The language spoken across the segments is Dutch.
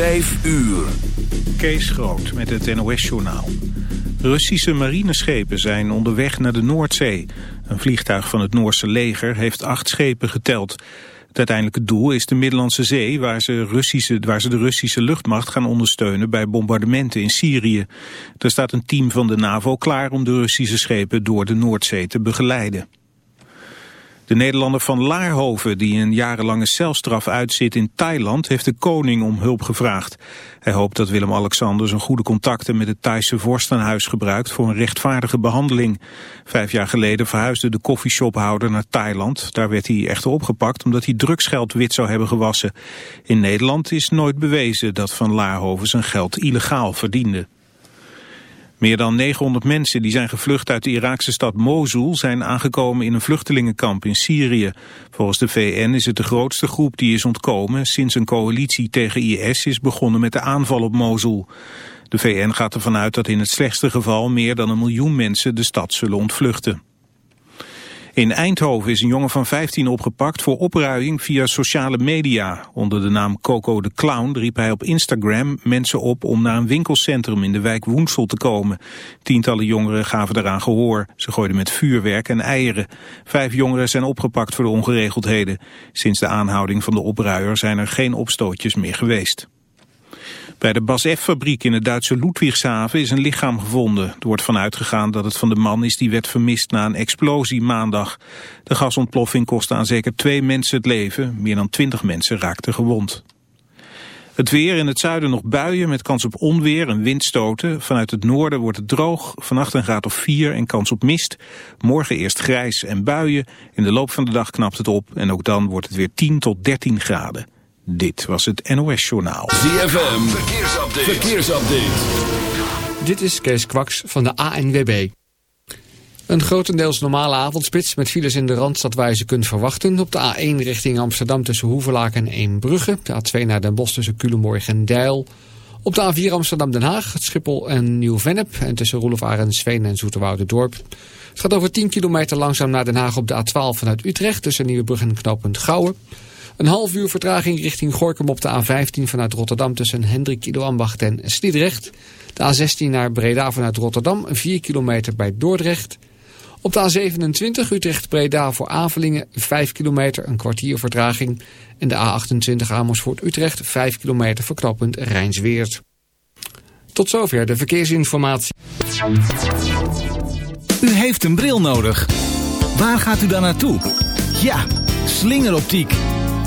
Vijf uur. Kees Groot met het NOS-journaal. Russische marineschepen zijn onderweg naar de Noordzee. Een vliegtuig van het Noorse leger heeft acht schepen geteld. Het uiteindelijke doel is de Middellandse Zee... Waar ze, Russische, waar ze de Russische luchtmacht gaan ondersteunen bij bombardementen in Syrië. Er staat een team van de NAVO klaar om de Russische schepen door de Noordzee te begeleiden. De Nederlander van Laarhoven, die een jarenlange celstraf uitzit in Thailand, heeft de koning om hulp gevraagd. Hij hoopt dat Willem-Alexander zijn goede contacten met het Thaise vorstenhuis gebruikt voor een rechtvaardige behandeling. Vijf jaar geleden verhuisde de koffieshophouder naar Thailand. Daar werd hij echter opgepakt omdat hij drugsgeld wit zou hebben gewassen. In Nederland is nooit bewezen dat Van Laarhoven zijn geld illegaal verdiende. Meer dan 900 mensen die zijn gevlucht uit de Iraakse stad Mosul zijn aangekomen in een vluchtelingenkamp in Syrië. Volgens de VN is het de grootste groep die is ontkomen sinds een coalitie tegen IS is begonnen met de aanval op Mosul. De VN gaat ervan uit dat in het slechtste geval meer dan een miljoen mensen de stad zullen ontvluchten. In Eindhoven is een jongen van 15 opgepakt voor opruiing via sociale media. Onder de naam Coco de Clown riep hij op Instagram mensen op om naar een winkelcentrum in de wijk Woensel te komen. Tientallen jongeren gaven daaraan gehoor. Ze gooiden met vuurwerk en eieren. Vijf jongeren zijn opgepakt voor de ongeregeldheden. Sinds de aanhouding van de opruier zijn er geen opstootjes meer geweest. Bij de BASF-fabriek in het Duitse Ludwigshaven is een lichaam gevonden. Er wordt vanuit gegaan dat het van de man is die werd vermist na een explosie maandag. De gasontploffing kostte aan zeker twee mensen het leven. Meer dan twintig mensen raakten gewond. Het weer in het zuiden nog buien met kans op onweer en windstoten. Vanuit het noorden wordt het droog. Vannacht een graad of 4 en kans op mist. Morgen eerst grijs en buien. In de loop van de dag knapt het op. En ook dan wordt het weer 10 tot 13 graden. Dit was het NOS Journaal. ZFM, verkeersupdate. verkeersupdate. Dit is Kees Kwaks van de ANWB. Een grotendeels normale avondspits met files in de Randstad waar je ze kunt verwachten. Op de A1 richting Amsterdam tussen Hoevelaak en Eembrugge. De A2 naar Den Bosch tussen Culemborg en Deil. Op de A4 Amsterdam-Den Haag, Schiphol en Nieuw-Vennep. En tussen Roelof Sveen en Dorp. Het gaat over 10 kilometer langzaam naar Den Haag op de A12 vanuit Utrecht. Tussen Nieuwebrug en knooppunt Gouwen. Een half uur vertraging richting Gorkum op de A15 vanuit Rotterdam tussen Hendrik Ido-Ambacht en Sliedrecht. De A16 naar Breda vanuit Rotterdam, 4 kilometer bij Dordrecht. Op de A27 Utrecht-Breda voor Avelingen 5 kilometer, een kwartier vertraging. En de A28 Amersfoort-Utrecht 5 kilometer verknopend Rijnsweert. Tot zover de verkeersinformatie. U heeft een bril nodig. Waar gaat u dan naartoe? Ja, slingeroptiek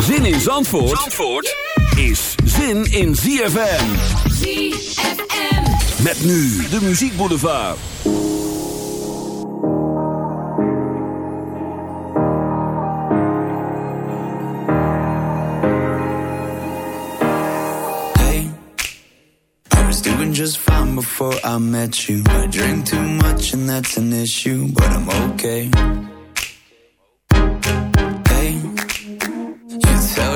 Zin in Zandvoort, Zandvoort is zin in ZFM. ZFM. Met nu de muziekboulevard. Hey, I was doing just fine before I met you. I drink too much and that's an issue, but I'm okay.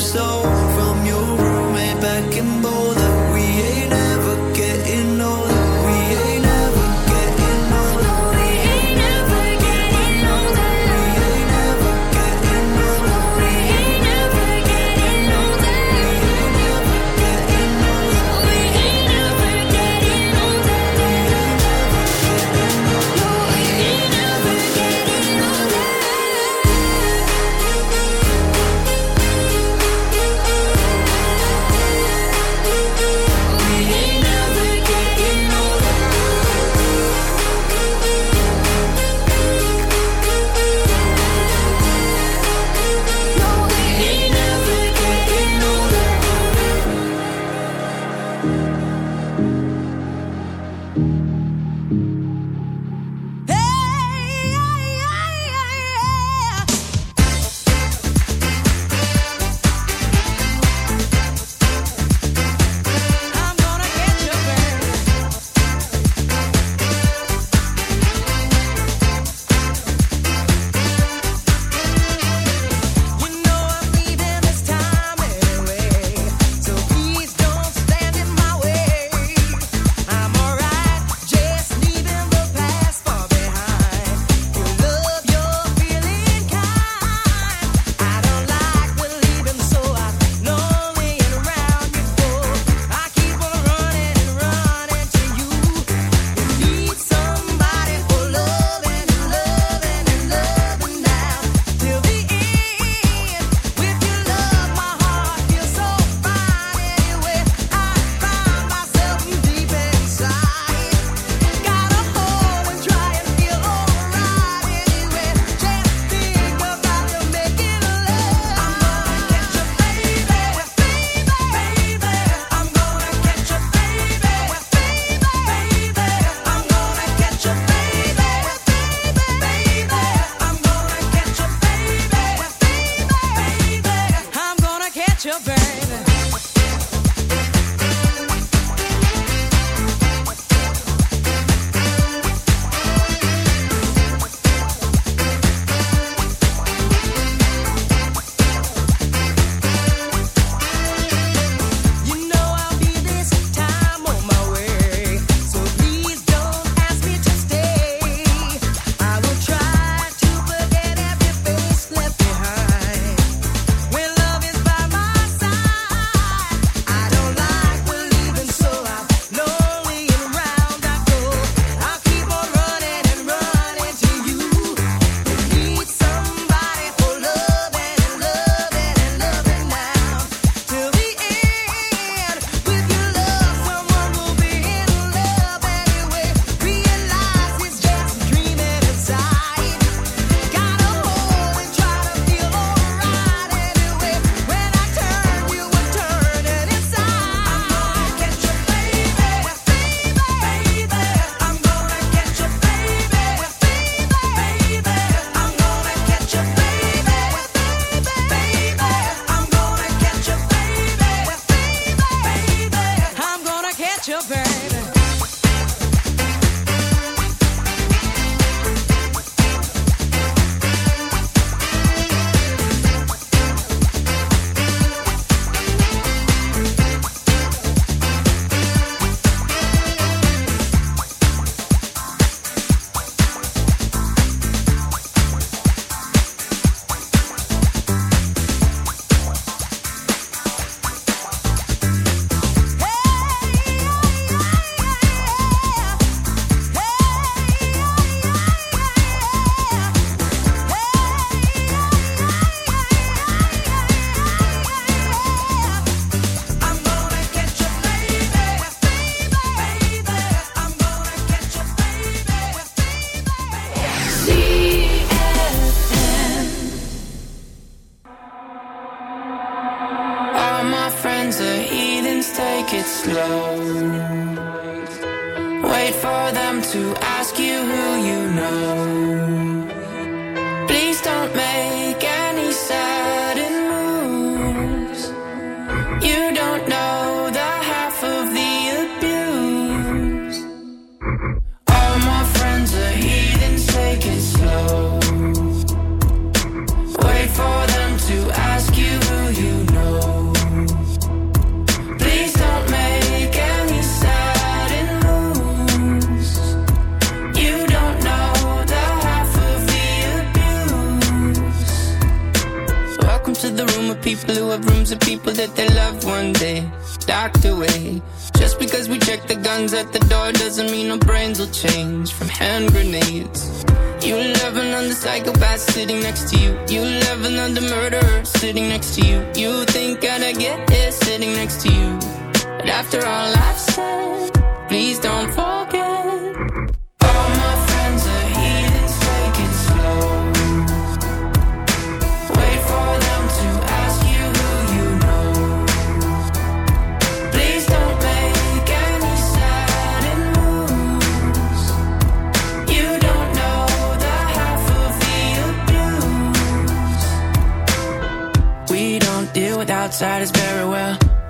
so after all I've said. Please don't forget. All my friends are slow. Wait for them to ask you who you know. Please don't make any sudden moves. You don't know the half of the abuse. We don't deal with outsiders.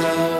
know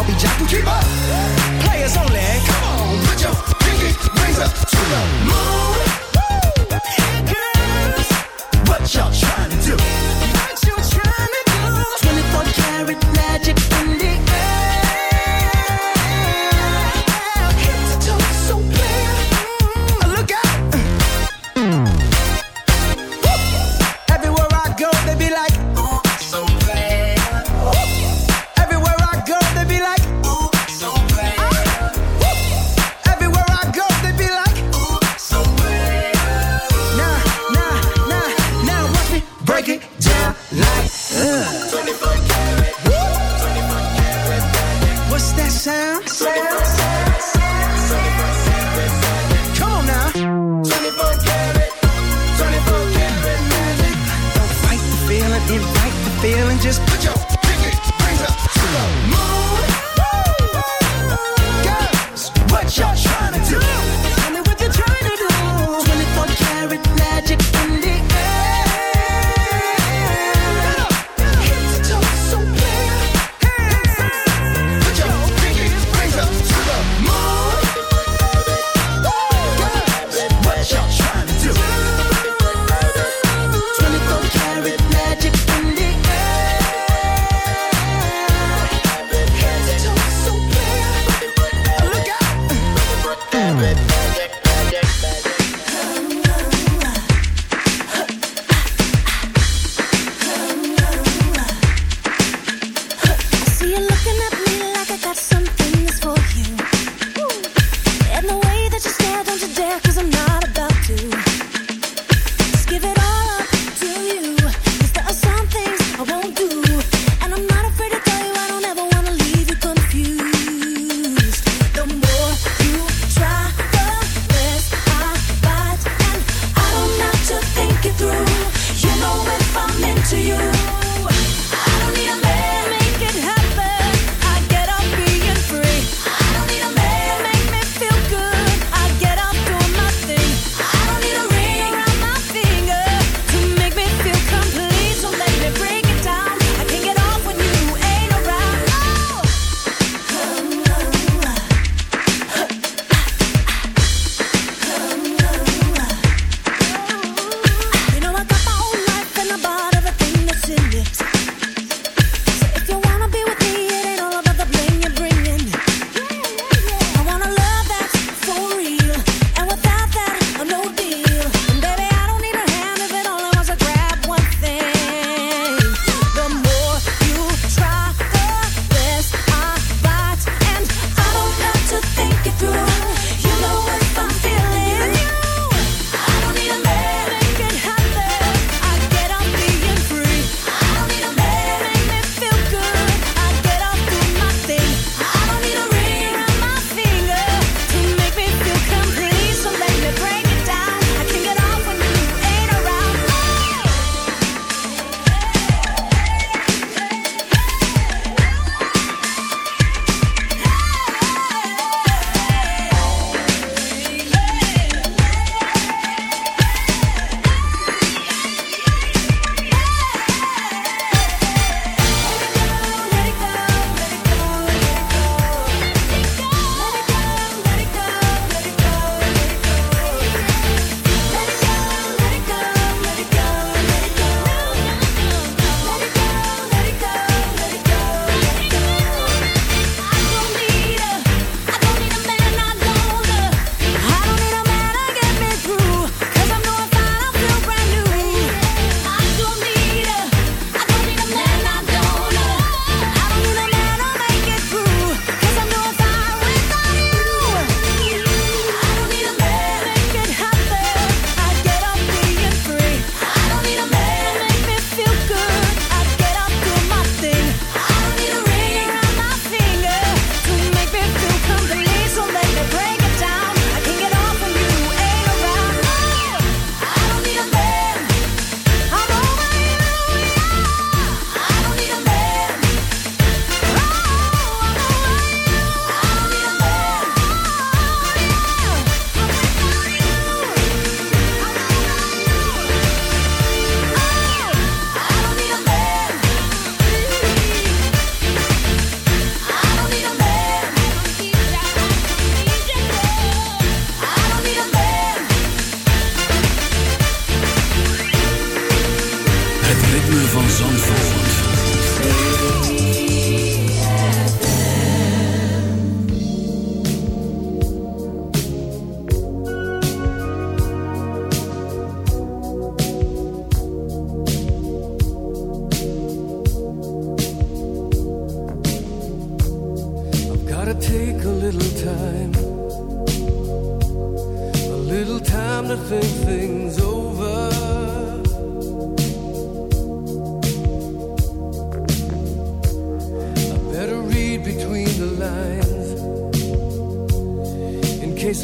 don't be jocking. Keep up. Players only. Come on, put your pinky raise up to the moon. Girls, what y'all?